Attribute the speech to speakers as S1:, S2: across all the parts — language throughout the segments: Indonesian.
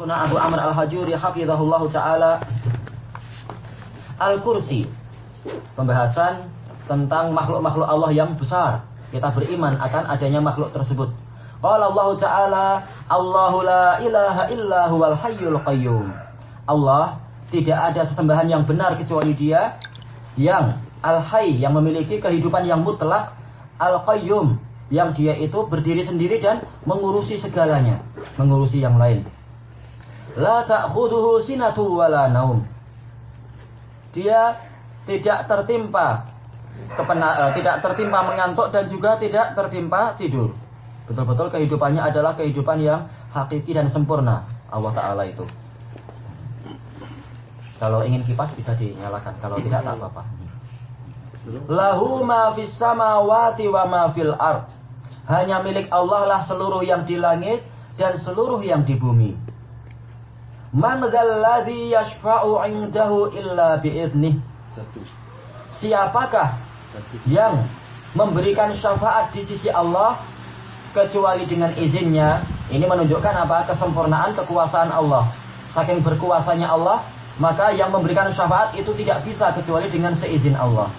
S1: Kuna Abu Amr Al-Hajuri hafizahullah taala Al-Kursi. Pembahasan tentang makhluk-makhluk Allah yang besar. Kita beriman akan adanya makhluk tersebut. Qala Allah Ta'ala, Allahu la ilaha illa huwal hayyul qayyum. Allah tidak ada sesembahan yang benar kecuali Dia yang Al-Hayy yang memiliki kehidupan yang mutlak, Al-Qayyum yang dia itu berdiri sendiri dan mengurusi segalanya, mengurusi yang lain. La ta'khuduhu sinatu wala naum. Dia tidak tertimpa kepena, uh, tidak tertimpa mengantuk dan juga tidak tertimpa tidur. Betul-betul kehidupannya adalah kehidupan yang hakiki dan sempurna. Allah Ta'ala itu. Kalau ingin kipas bisa dinyalakan. Kalau tidak tak apa-apa. Lahu ma fis samawati wa ma fil ard. Hanya milik Allah lah seluruh yang di langit dan seluruh yang di bumi. Man dzalladzi yashfa'u 'indahu illa bi'idnih. Siapakah yang memberikan syafaat di sisi Allah kecuali dengan izinnya? Ini menunjukkan apa? Kesempurnaan kekuasaan Allah. Saking berkuasanya Allah, maka yang memberikan syafaat itu tidak bisa kecuali dengan seizin Allah.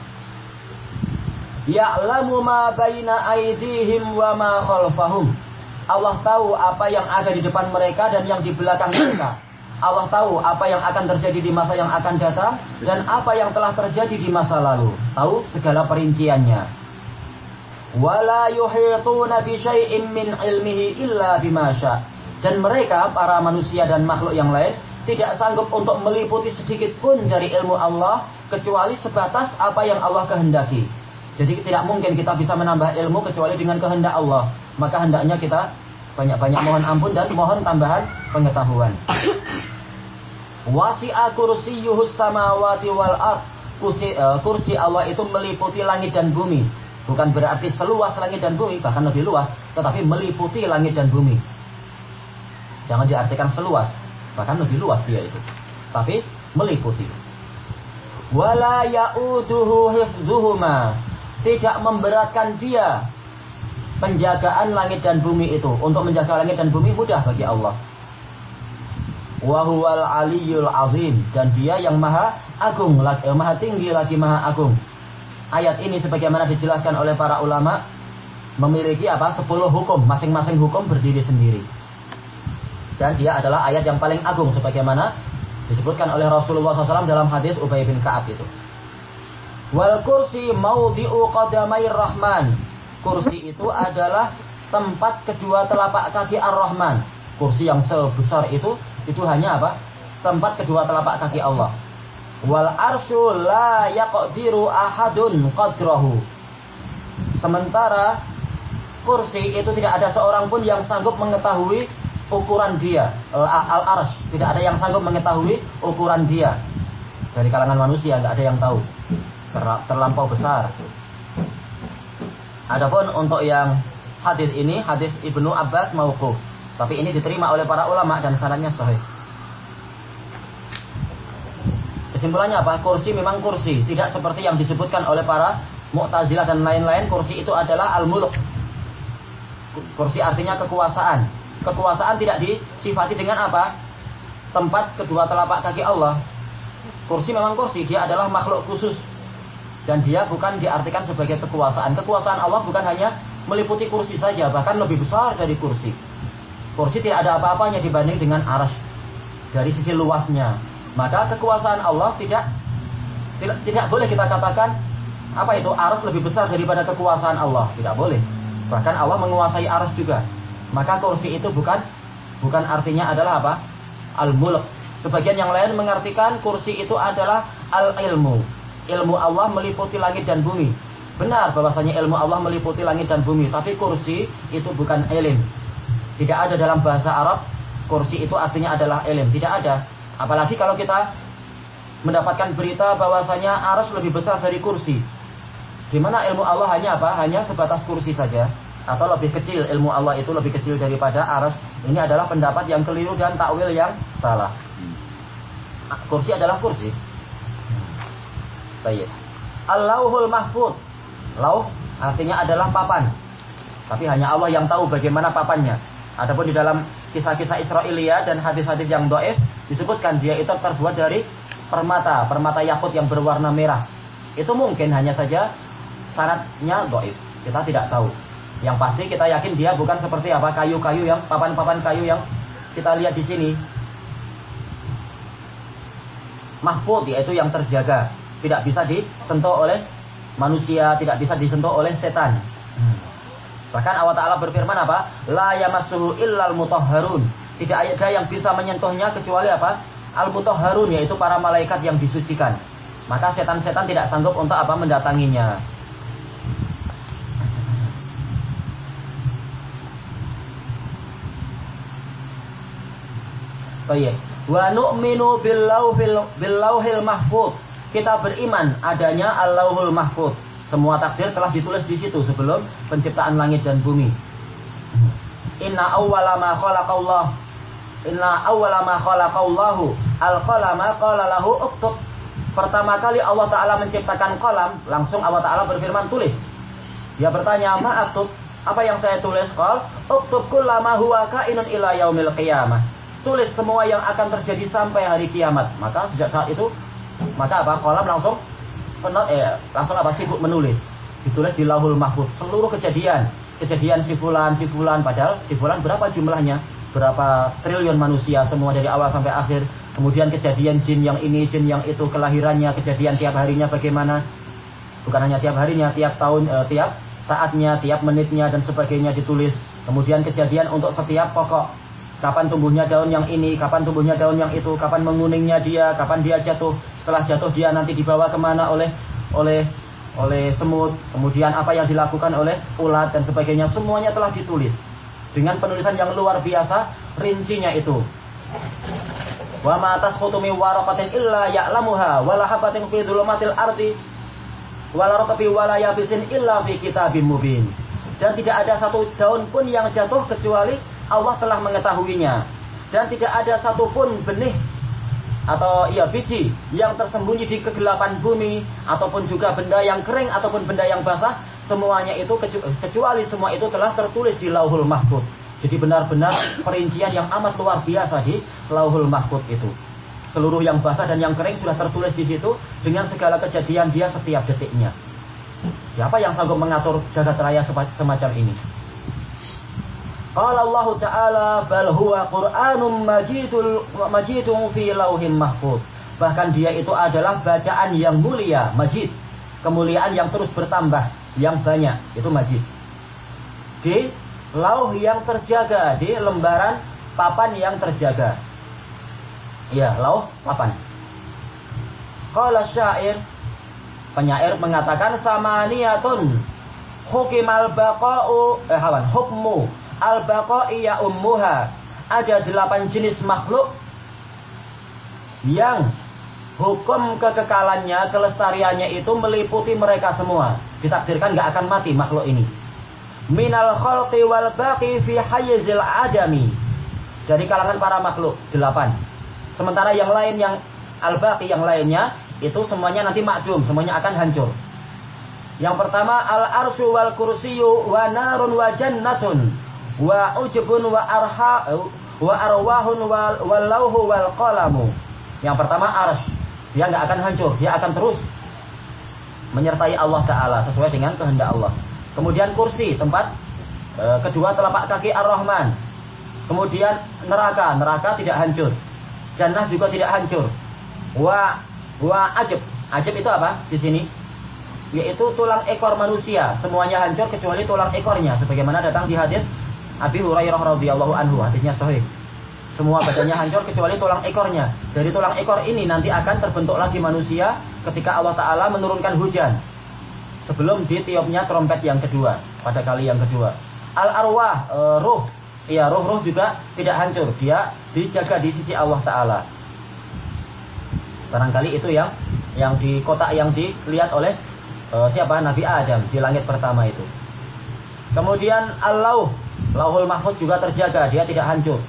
S1: Ya'lamu ma baina aydihim wa ma khalfahum. Allah tahu apa yang ada di depan mereka dan yang di belakang mereka. Allah tahu apa yang akan terjadi di masa yang akan datang dan apa yang telah terjadi di masa lalu. Tahu segala perinciannya. Wala yuhituna bi syai'in min ilmihi illa bima Dan mereka para manusia dan makhluk yang lain tidak sanggup untuk meliputi sedikit pun dari ilmu Allah kecuali sebatas apa yang Allah kehendaki. Jadi tidak mungkin kita bisa menambah ilmu kecuali dengan kehendak Allah. Maka hendaknya kita banyak-banyak mohon ampun dan mohon tambahan pengetahuan. Wasi'a kursiyyuhus samawati wal ard. Kursi, uh, kursi Allah itu meliputi langit dan bumi. Bukan berarti seluas langit dan bumi, bahkan lebih luas, tetapi meliputi langit dan bumi. Jangan diartikan seluas, Bahkan lebih luas dia itu. Tapi meliputi. Wala ya'uduhu hifzuhuma. Tidak memberatkan dia penjagaan langit dan bumi itu. Untuk menjaga langit dan bumi mudah bagi Allah. Wahuwal aliyul azim. Dan dia yang maha agung. Eh, maha tinggi lagi maha agung. Ayat ini sebagaimana dijelaskan oleh para ulama. Memiliki apa? Sepuluh hukum. Masing-masing hukum berdiri sendiri dan dia adalah ayat yang paling agung sebagaimana disebutkan oleh Rasulullah SAW dalam hadis Ubay bin Ka'ab itu. Wal kursi maudhi'u qadamai rahman. Kursi itu adalah tempat kedua telapak kaki ar-Rahman. Kursi yang sebesar itu itu hanya apa? Tempat kedua telapak kaki Allah. Wal arsyu la yaqdiru ahadun. Sementara kursi itu tidak ada seorang pun yang sanggup mengetahui ukuran dia al ars tidak ada yang sanggup mengetahui ukuran dia dari kalangan manusia nggak ada yang tahu Ter terlampau besar adapun untuk yang hadis ini hadis ibnu abbas mauquf tapi ini diterima oleh para ulama dan sanadnya sahih kesimpulannya apa kursi memang kursi tidak seperti yang disebutkan oleh para mu'tazilah dan lain-lain kursi itu adalah al-muluk kursi artinya kekuasaan kekuasaan tidak disifati dengan apa? Tempat kedua telapak kaki Allah. Kursi memang kursi, dia adalah makhluk khusus. Dan dia bukan diartikan sebagai kekuasaan. Kekuasaan Allah bukan hanya meliputi kursi saja, bahkan lebih besar dari kursi. Kursi tidak ada apa-apanya dibanding dengan aras. Dari sisi luasnya. Maka kekuasaan Allah tidak tidak, tidak boleh kita katakan apa itu aras lebih besar daripada kekuasaan Allah. Tidak boleh. Bahkan Allah menguasai aras juga. Maka kursi itu bukan bukan artinya adalah apa? Al-mulk. Sebagian yang lain mengartikan kursi itu adalah al-ilmu. Ilmu Allah meliputi langit dan bumi. Benar bahwasanya ilmu Allah meliputi langit dan bumi, tapi kursi itu bukan ilim. Tidak ada dalam bahasa Arab kursi itu artinya adalah ilim, tidak ada. Apalagi kalau kita mendapatkan berita bahwasanya aras lebih besar dari kursi. Di mana ilmu Allah hanya apa? Hanya sebatas kursi saja. Atau lebih kecil. Ilmu Allah itu lebih kecil daripada aras ini adalah pendapat yang keliru dan takwil yang salah. Kursi adalah kursi. Baik. Allahul mahfud lauh artinya adalah papan. Tapi hanya Allah yang tahu bagaimana papannya adapun di dalam kisah-kisah Israelia dan hadis-hadis yang doif disebutkan dia itu terbuat dari permata, permata yakut yang berwarna merah. Itu mungkin hanya saja syaratnya doif. Kita tidak tahu. Yang pasti kita yakin dia bukan seperti apa kayu-kayu yang papan-papan kayu yang kita lihat di sini. Mahfud yaitu yang terjaga, tidak bisa disentuh oleh manusia, tidak bisa disentuh oleh setan. Hmm. Bahkan Allah Ta'ala berfirman apa? La yamassuhu illal mutahharun. Tidak ada yang bisa menyentuhnya kecuali apa? Al-mutahharun yaitu para malaikat yang disucikan. Maka setan-setan tidak sanggup untuk apa mendatanginya. Baik. Wa nu'minu billauhil mahfuz. Kita beriman adanya Allahul Mahfuz. Semua takdir telah ditulis di situ sebelum penciptaan langit dan bumi. Inna awwala ma khalaqallah Inna awwala ma khalaqallahu al-qalama qala lahu uktub. Pertama kali Allah Ta'ala menciptakan kolam, langsung Allah Ta'ala berfirman tulis. Dia bertanya, ma aktub? Apa yang saya tulis? Qal, uktub kullama huwa kainun ila yaumil qiyamah tulis semua yang akan terjadi sampai hari kiamat. Maka sejak saat itu, maka apa? Kolam langsung penuh, eh, langsung apa sibuk menulis. Ditulis di lahul mahfuz seluruh kejadian, kejadian si fulan. Padahal si fulan berapa jumlahnya? Berapa triliun manusia semua dari awal sampai akhir. Kemudian kejadian jin yang ini, jin yang itu, kelahirannya, kejadian tiap harinya bagaimana. Bukan hanya tiap harinya, tiap tahun, eh, tiap saatnya, tiap menitnya dan sebagainya ditulis. Kemudian kejadian untuk setiap pokok kapan tumbuhnya daun yang ini, kapan tumbuhnya daun yang itu, kapan menguningnya dia, kapan dia jatuh. Setelah jatuh dia nanti dibawa ke mana oleh oleh oleh semut, kemudian apa yang dilakukan oleh ulat dan sebagainya, semuanya telah ditulis dengan penulisan yang luar biasa, rincinya itu. Wa ma tasqutu min waraqatin illa ya'lamuha wa la habatin fi dhulumatil ardi wa la ratbi wa la yabisin illa fi kitabim mubin. Dan tidak ada satu daun pun yang jatuh kecuali Allah telah mengetahuinya. Dan tidak ada satupun benih atau iya biji yang tersembunyi di kegelapan bumi ataupun juga benda yang kering ataupun benda yang basah semuanya itu kecuali semua itu telah tertulis di Lauhul Mahfud. Jadi benar-benar perincian yang amat luar biasa di Lauhul Mahfud itu. Seluruh yang basah dan yang kering sudah tertulis di situ dengan segala kejadian dia setiap detiknya. Siapa yang sanggup mengatur jagat raya semacam ini? Qala Allah Ta'ala bal huwa Qur'anun majidul majidun fi lauhin mahfuz. Bahkan dia itu adalah bacaan yang mulia, majid. Kemuliaan yang terus bertambah, yang banyak, itu majid. Di lauh yang terjaga, di lembaran papan yang terjaga. Ya, lauh papan. Qala syair penyair mengatakan samaniyatun hukimal baqa'u eh hawan hukmu al-baqa'i ya ummuha. Ada delapan jenis makhluk yang hukum kekekalannya, kelestariannya itu meliputi mereka semua. Ditakdirkan nggak akan mati makhluk ini. Minal khalqi wal baqi fi hayyizil adami. Dari kalangan para makhluk, delapan. Sementara yang lain yang al-baqi yang lainnya itu semuanya nanti makdum, semuanya akan hancur. Yang pertama al-arsyu wal kursiyu wa narun wa jannatun wa ujbun wa arha wa arwahun wal walauhu wal qalamu. Yang pertama arsy. Dia nggak akan hancur, dia akan terus menyertai Allah Taala sesuai dengan kehendak Allah. Kemudian kursi, tempat e, kedua telapak kaki Ar-Rahman. Kemudian neraka, neraka tidak hancur. Jannah juga tidak hancur. Wa wa ajab. Ajab itu apa di sini? Yaitu tulang ekor manusia. Semuanya hancur kecuali tulang ekornya. Sebagaimana datang di hadis Abi Hurairah radhiyallahu anhu hadisnya sahih. Semua badannya hancur kecuali tulang ekornya. Dari tulang ekor ini nanti akan terbentuk lagi manusia ketika Allah Ta'ala menurunkan hujan. Sebelum ditiupnya trompet yang kedua. Pada kali yang kedua. Al-arwah, e, ruh. Iya, ruh-ruh juga tidak hancur. Dia dijaga di sisi Allah Ta'ala. Barangkali itu yang yang di kotak yang dilihat oleh e, siapa? Nabi Adam di langit pertama itu. Kemudian Allah Lauhul Mahfud juga terjaga, dia tidak hancur.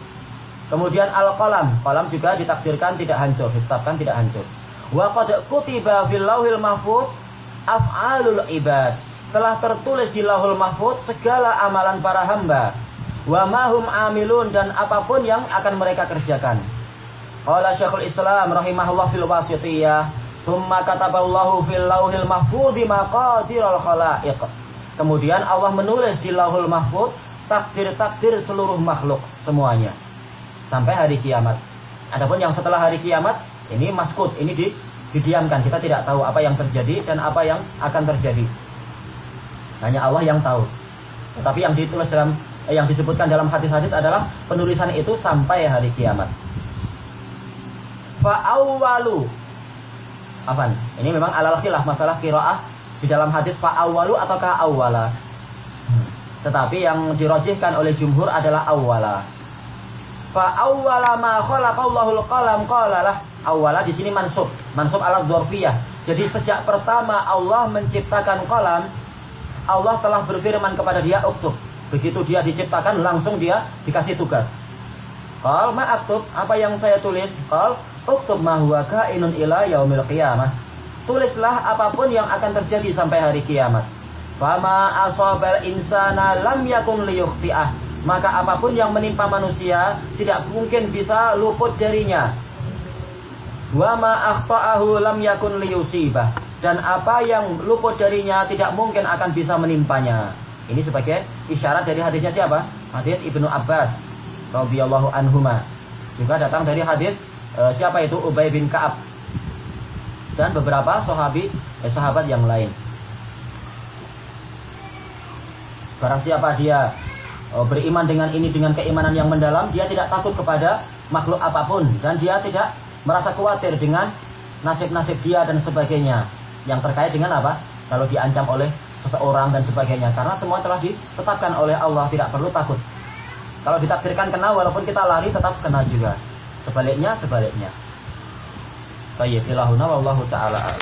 S1: Kemudian Al-Qalam, qalam juga ditakdirkan tidak hancur, ditetapkan tidak hancur. Wa qad kutiba fil Lauhil Mahfud af'alul ibad. Telah tertulis di Lauhul Mahfud segala amalan para hamba. wa mahum amilun dan apa pun yang akan mereka kerjakan. Qala Syekhul Islam rahimahullah fil wasitiyah, "Tsumma kataballahu fil lauhil mahfudzi maqadirul khalaiq." Kemudian Allah menulis di Lauhul Mahfuz takdir-takdir seluruh makhluk semuanya sampai hari kiamat. Adapun yang setelah hari kiamat ini maskut, ini di, didiamkan. Kita tidak tahu apa yang terjadi dan apa yang akan terjadi. Hanya Allah yang tahu. Tetapi yang ditulis dalam eh, yang disebutkan dalam hadis-hadis adalah penulisan itu sampai hari kiamat. Fa'awwalu. Apa? Ini memang alal masalah qiraah di dalam hadis fa'awwalu ataukah awwala. Hmm. Tetapi yang dirojihkan oleh jumhur adalah awwala. Fa'awwala ma khalaqallahu al-qalam qalalah. Awwala di sini mansub, mansub alat dzarfiyah. Jadi sejak pertama Allah menciptakan qalam, Allah telah berfirman kepada dia uktub. Begitu dia diciptakan langsung dia dikasih tugas. Qal ma aktub, apa yang saya tulis? Qal uktub ma huwa kainun ila yaumil qiyamah. Tulislah apa pun yang akan terjadi sampai hari kiamat. Fama asabal insana lam yakun liyukhti'ah. Maka apa pun yang menimpa manusia tidak mungkin bisa luput darinya. Wa ma akhta'ahu lam yakun liyusibah dan apa yang luput darinya tidak mungkin akan bisa menimpanya. Ini sebagai isyarat dari hadisnya siapa? Hadis Ibnu Abbas radhiyallahu anhuma. Juga datang dari hadis e, siapa itu Ubay bin Ka'ab dan beberapa sahabat eh, sahabat yang lain. Barang siapa dia e, beriman dengan ini dengan keimanan yang mendalam, dia tidak takut kepada makhluk apa pun dan dia tidak merasa khawatir dengan nasib-nasib dia dan sebagainya yang terkait dengan apa? Kalau diancam oleh seseorang dan sebagainya. Karena semua telah ditetapkan oleh Allah, tidak perlu takut. Kalau ditakdirkan kena, walaupun kita lari tetap kena juga. Sebaliknya, sebaliknya. Baik, ilahuna wallahu ta'ala